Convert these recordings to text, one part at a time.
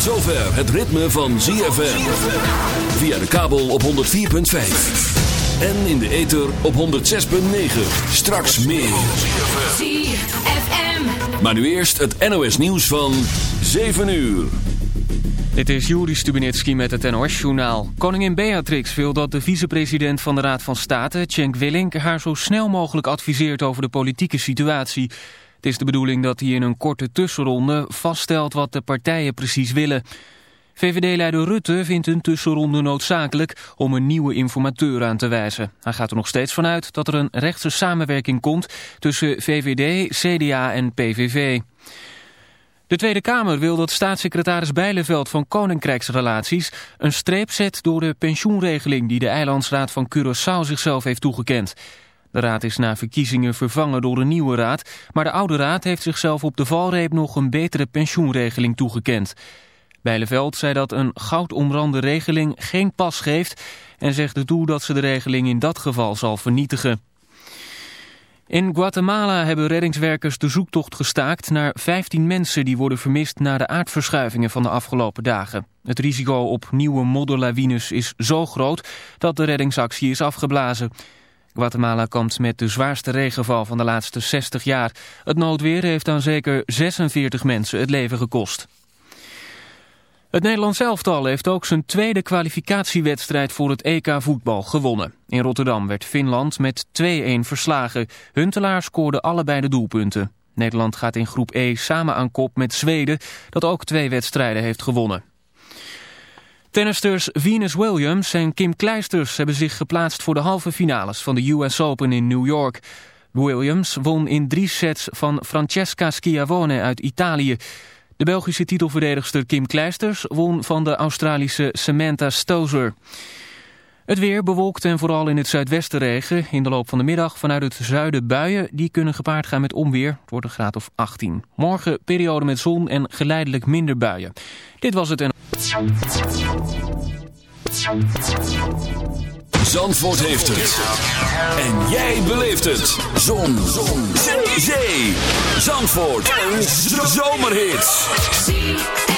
zover het ritme van ZFM. Via de kabel op 104.5. En in de ether op 106.9. Straks meer. ZFM. Maar nu eerst het NOS nieuws van 7 uur. Dit is Juri Stubenitski met het NOS-journaal. Koningin Beatrix wil dat de vicepresident van de Raad van State, Cenk Willink, haar zo snel mogelijk adviseert over de politieke situatie. Het is de bedoeling dat hij in een korte tussenronde vaststelt wat de partijen precies willen. VVD-leider Rutte vindt een tussenronde noodzakelijk om een nieuwe informateur aan te wijzen. Hij gaat er nog steeds vanuit dat er een rechtse samenwerking komt tussen VVD, CDA en PVV. De Tweede Kamer wil dat staatssecretaris Bijleveld van Koninkrijksrelaties een streep zet door de pensioenregeling die de Eilandsraad van Curaçao zichzelf heeft toegekend. De raad is na verkiezingen vervangen door een nieuwe raad, maar de oude raad heeft zichzelf op de valreep nog een betere pensioenregeling toegekend. Bijleveld zei dat een goudomrande regeling geen pas geeft en zegt toe dat ze de regeling in dat geval zal vernietigen. In Guatemala hebben reddingswerkers de zoektocht gestaakt naar 15 mensen die worden vermist na de aardverschuivingen van de afgelopen dagen. Het risico op nieuwe modderlawines is zo groot dat de reddingsactie is afgeblazen. Guatemala kampt met de zwaarste regenval van de laatste 60 jaar. Het noodweer heeft aan zeker 46 mensen het leven gekost. Het Nederlands elftal heeft ook zijn tweede kwalificatiewedstrijd voor het EK voetbal gewonnen. In Rotterdam werd Finland met 2-1 verslagen. Huntelaar scoorde allebei de doelpunten. Nederland gaat in groep E samen aan kop met Zweden, dat ook twee wedstrijden heeft gewonnen. Tennisters Venus Williams en Kim Kleisters hebben zich geplaatst voor de halve finales van de US Open in New York. Williams won in drie sets van Francesca Schiavone uit Italië. De Belgische titelverdedigster Kim Kleisters won van de Australische Samantha Stozer. Het weer bewolkt en vooral in het zuidwesten regen. In de loop van de middag vanuit het zuiden buien. Die kunnen gepaard gaan met onweer. Het wordt een graad of 18. Morgen periode met zon en geleidelijk minder buien. Dit was het en... Zandvoort heeft het. En jij beleeft het. Zon. Zon. Zee. Zandvoort. Een zomerhit.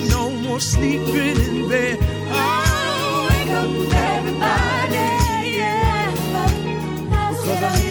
No more sleeping in bed. Oh, wake up, everybody. Yeah. Cause I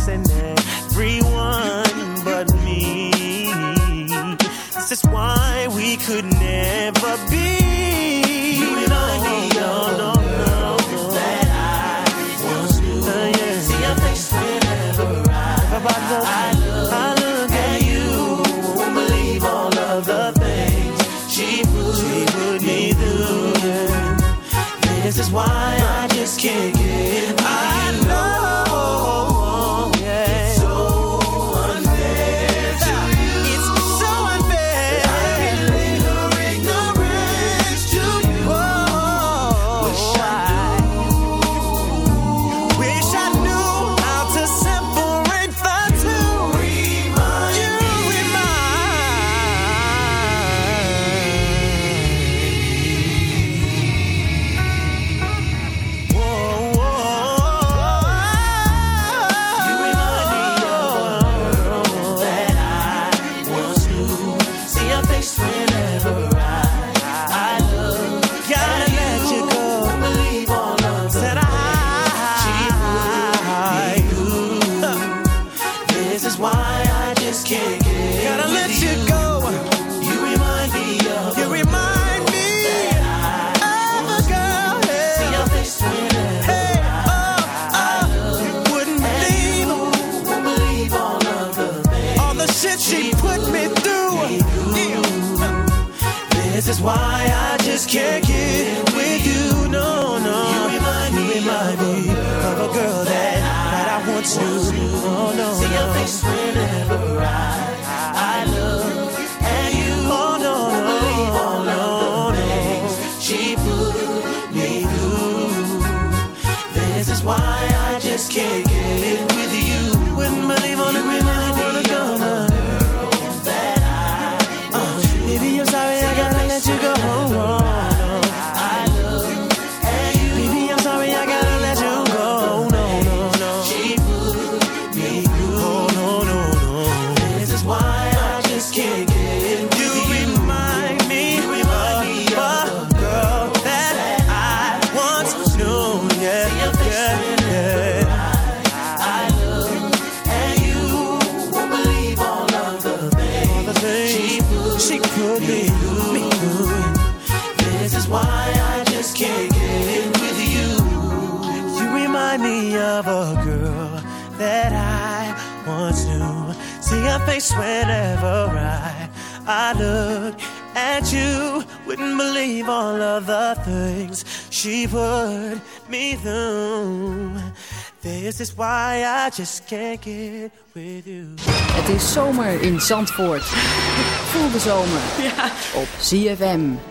That's why we could never be. You and I need all that I once knew. Whenever I, I, look, I look at you. Believe all of the things she put, me through. This is why I just can't get she could be. Me. This is why I just can't get in with you. You remind me of a girl that I once knew. See her face whenever I I look at you. Wouldn't believe all of the things she put me through. This is why I just can't get with you. Het is zomer in Zandvoort. Voel de zomer ja. op CFM.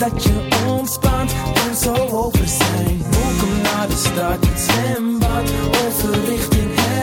dat je ontspant en zo over zijn. Welkom naar de stad, het zwembad. Over richting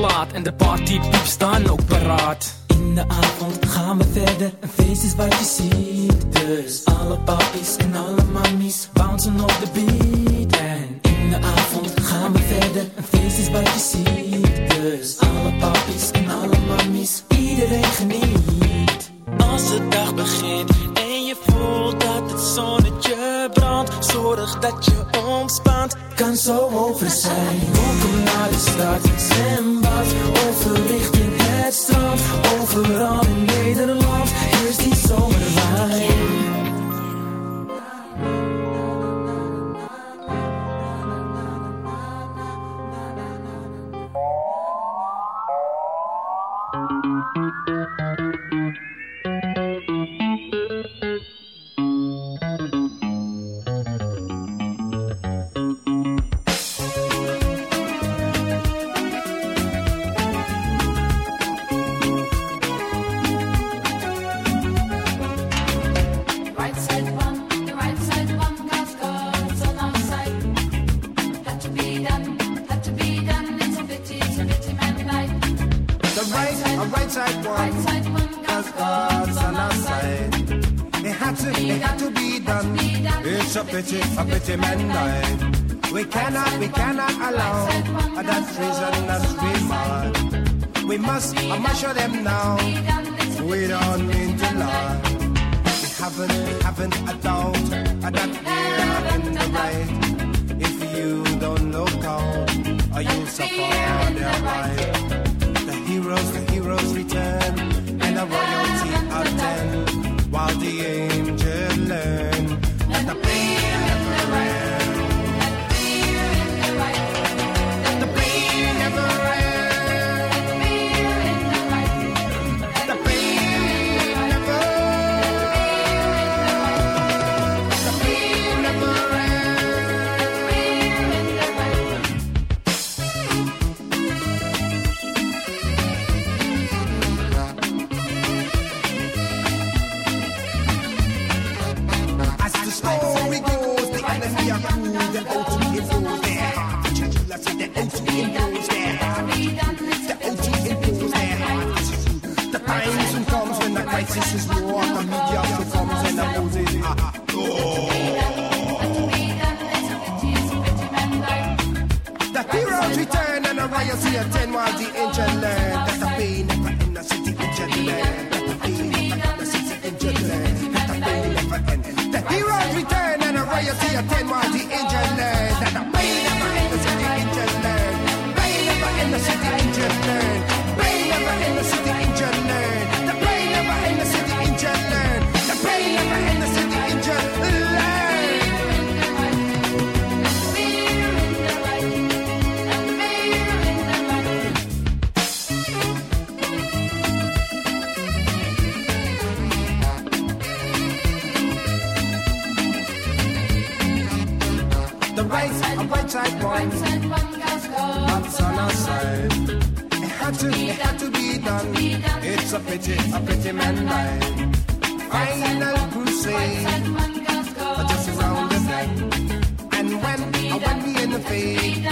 plaat. En de partypieps staan ook paraat. In de avond gaan we verder, een feest is wat je ziet. Dus alle papies en alle mammies bouncen op de beat. En in de avond gaan we verder, een feest is wat je ziet. Dus alle papies en alle mammies, iedereen geniet. Als de dag begint en je voelt dat het zonnetje brandt, zorg dat je ontspant. Kan zo over zijn. Naar de stad, zwembad, overrichting het strand. Overal in Nederland pity, a pity died. We cannot, we cannot allow that treason that's remark. We must, I must show them now. We don't mean to lie. We haven't, we haven't a doubt that we're in the right. If you don't look out, or you'll suffer their right. The heroes, the heroes return, and the royalty attend, while the crisis is war. The a right side one, that's on our side. It had to, it had to be done. It's a pity, a pity man died. Final crusade, just around the bend. And when, when we in the fade,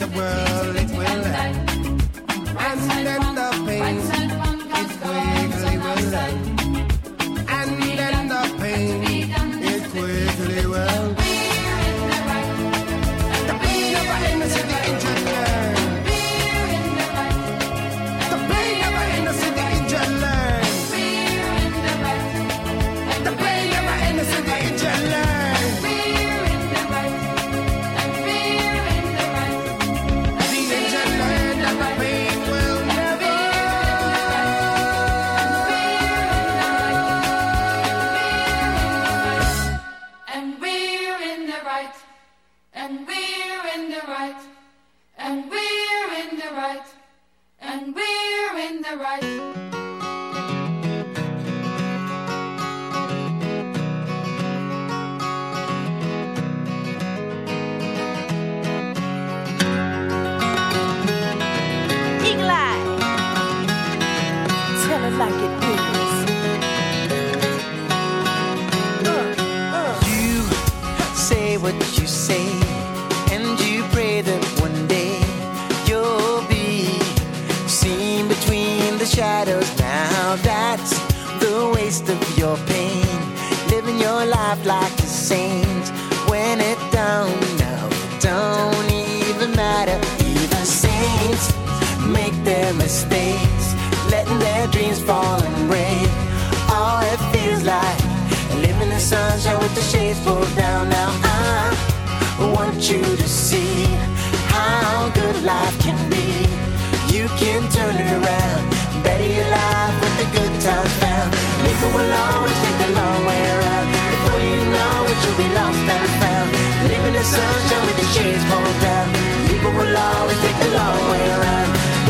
the world it will end. And then the pain, it quickly will end. Mistakes. Letting their dreams fall and break. All it feels like living in sunshine with the shades pulled down. Now I want you to see how good life can be. You can turn it around, better your life with the good times found. People will always take the long way around. Before you know it, you'll be lost and found. Living in sunshine with the shades pulled down. People will always take the long way around.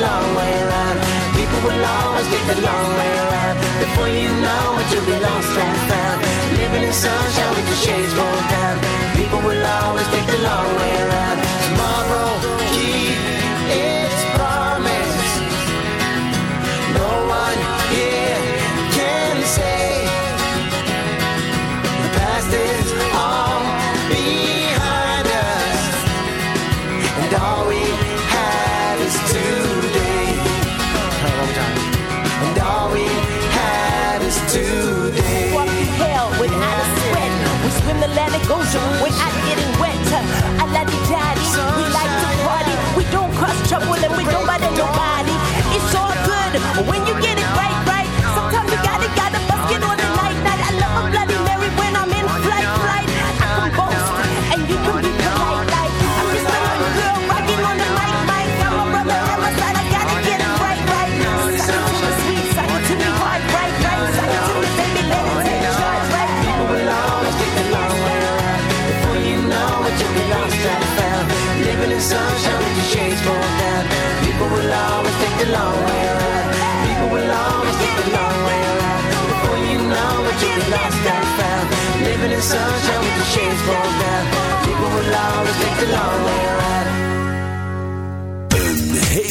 Long way around. People will always take the long way around. Before you know it, you'll be lost and found. Living in sunshine with the shades pulled down. People will always take the long way around. Tomorrow, keep its promise. No one here can say the past is all behind us, and all we Ocean without getting wet. I like the daddy. We like to party. We don't cross trouble and we don't bother nobody. It's all good when you get it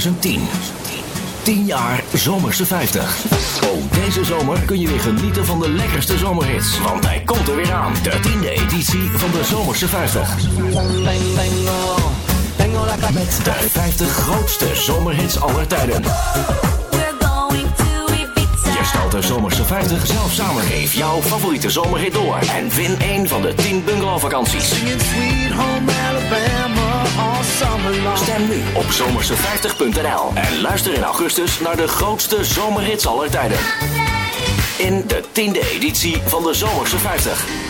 2010. 10 jaar Zomerse 50. Ook deze zomer kun je weer genieten van de lekkerste zomerhits. Want hij komt er weer aan. De tiende editie van de Zomerse 50. Met de 50 grootste zomerhits aller tijden. De Zomerse 50 zelf samen. Geef jouw favoriete zomerhit door. En win een van de 10 bungalowvakanties. Stem nu op zomerse50.nl en luister in augustus naar de grootste zomerhits aller tijden. In de tiende editie van de Zomerse 50.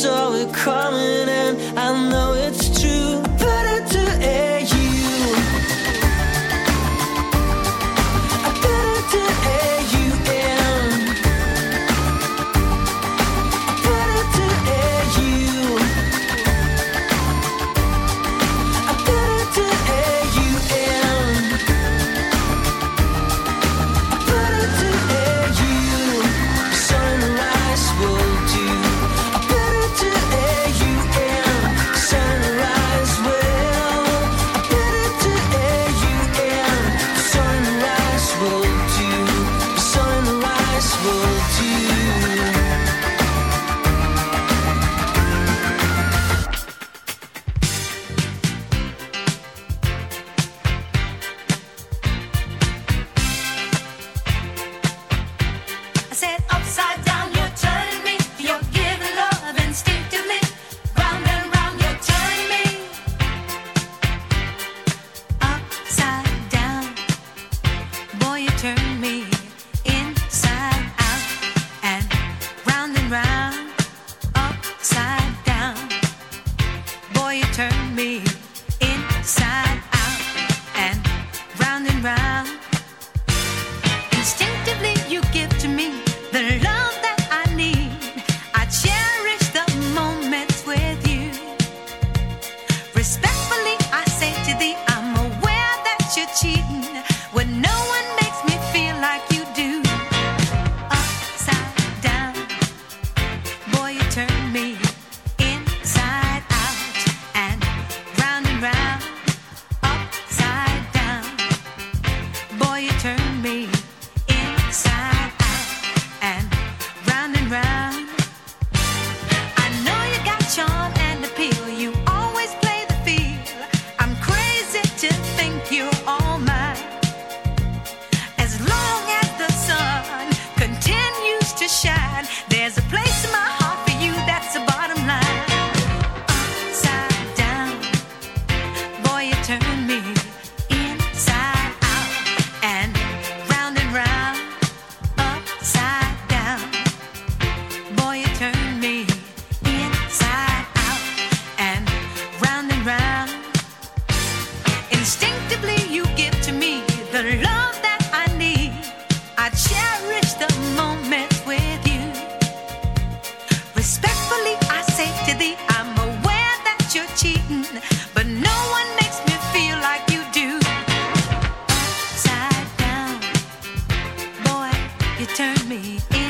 so it comes You turn me in.